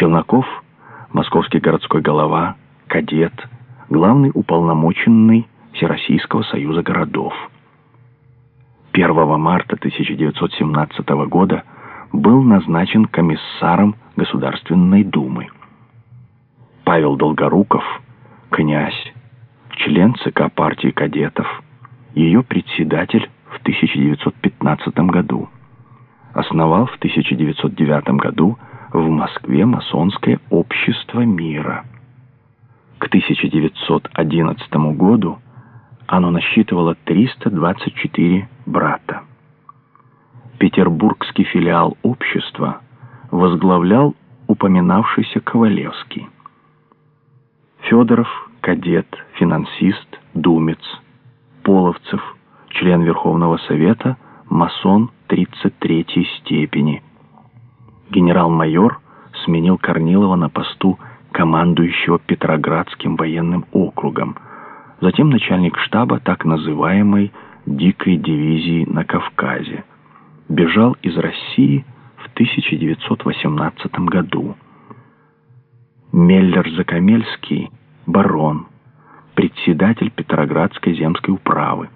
Челноков, московский городской голова, кадет, главный уполномоченный Всероссийского союза городов. 1 марта 1917 года был назначен комиссаром Государственной Думы. Павел Долгоруков, князь, член ЦК партии кадетов, ее председатель в 1915 году. Основал в 1909 году в Москве масонское общество мира. К 1911 году оно насчитывало 324 брата. Петербургский филиал общества возглавлял упоминавшийся Ковалевский. Федоров, кадет, финансист, думец, Половцев, член Верховного Совета, масон 33 степени. Генерал-майор сменил Корнилова на посту командующего Петроградским военным округом, затем начальник штаба так называемой «Дикой дивизии на Кавказе». Бежал из России в 1918 году. Меллер-Закамельский, барон, председатель Петроградской земской управы,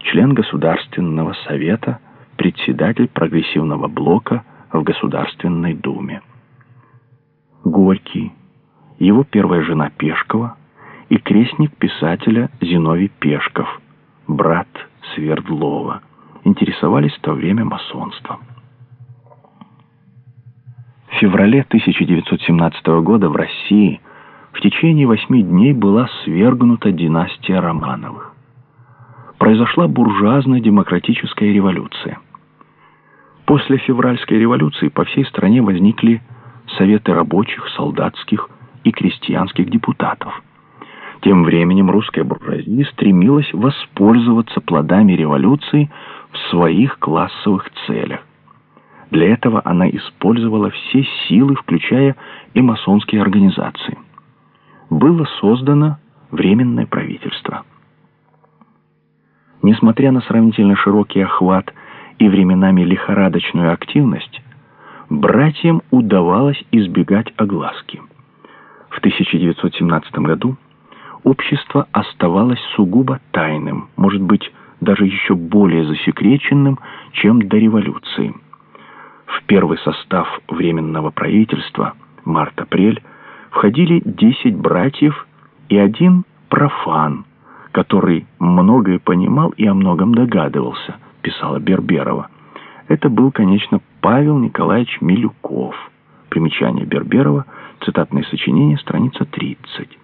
член Государственного совета, председатель прогрессивного блока в Государственной думе. Горький, его первая жена Пешкова и крестник писателя Зиновий Пешков, брат Свердлова, интересовались в то время масонством. В феврале 1917 года в России в течение восьми дней была свергнута династия Романовых. Произошла буржуазно-демократическая революция. После февральской революции по всей стране возникли советы рабочих, солдатских и крестьянских депутатов. Тем временем русская буржуазия стремилась воспользоваться плодами революции в своих классовых целях. Для этого она использовала все силы, включая и масонские организации. Было создано Временное правительство. Несмотря на сравнительно широкий охват и временами лихорадочную активность, братьям удавалось избегать огласки. В 1917 году общество оставалось сугубо тайным, может быть, даже еще более засекреченным, чем до революции. В первый состав Временного правительства, март-апрель, входили 10 братьев и один профан, который многое понимал и о многом догадывался, писала Берберова. Это был, конечно, Павел Николаевич Милюков. Примечание Берберова, цитатное сочинение, страница 30.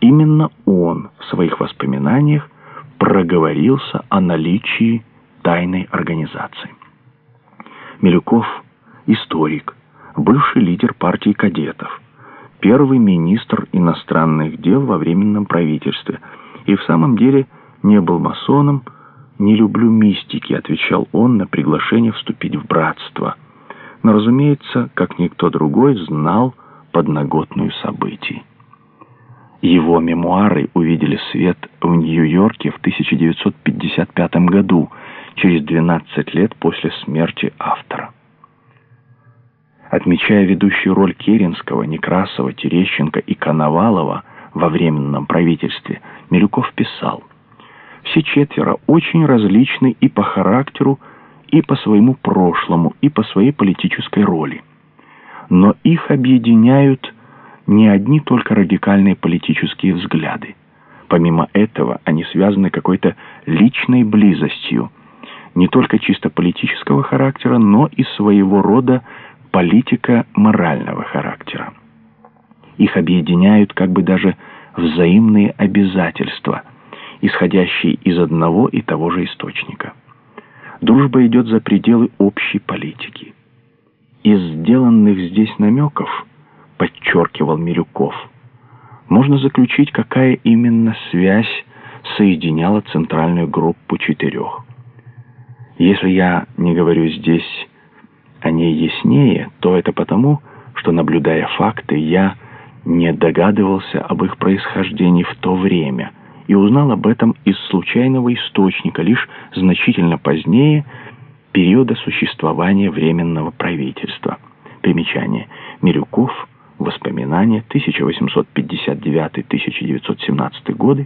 Именно он в своих воспоминаниях проговорился о наличии тайной организации. Милюков – историк, бывший лидер партии кадетов, первый министр иностранных дел во Временном правительстве и в самом деле не был масоном, «Не люблю мистики», — отвечал он на приглашение вступить в братство. Но, разумеется, как никто другой, знал подноготную событий. Его мемуары увидели свет в Нью-Йорке в 1955 году, через 12 лет после смерти автора. Отмечая ведущую роль Керенского, Некрасова, Терещенко и Коновалова во Временном правительстве, Милюков писал все четверо очень различны и по характеру, и по своему прошлому, и по своей политической роли. Но их объединяют не одни только радикальные политические взгляды. Помимо этого, они связаны какой-то личной близостью, не только чисто политического характера, но и своего рода политика-морального характера. Их объединяют как бы даже взаимные обязательства – исходящие из одного и того же источника. Дружба идет за пределы общей политики. Из сделанных здесь намеков, подчеркивал Мирюков, можно заключить, какая именно связь соединяла центральную группу четырех. Если я не говорю здесь о ней яснее, то это потому, что, наблюдая факты, я не догадывался об их происхождении в то время – и узнал об этом из случайного источника лишь значительно позднее периода существования Временного правительства. Примечание. Мирюков, воспоминания, 1859-1917 годы,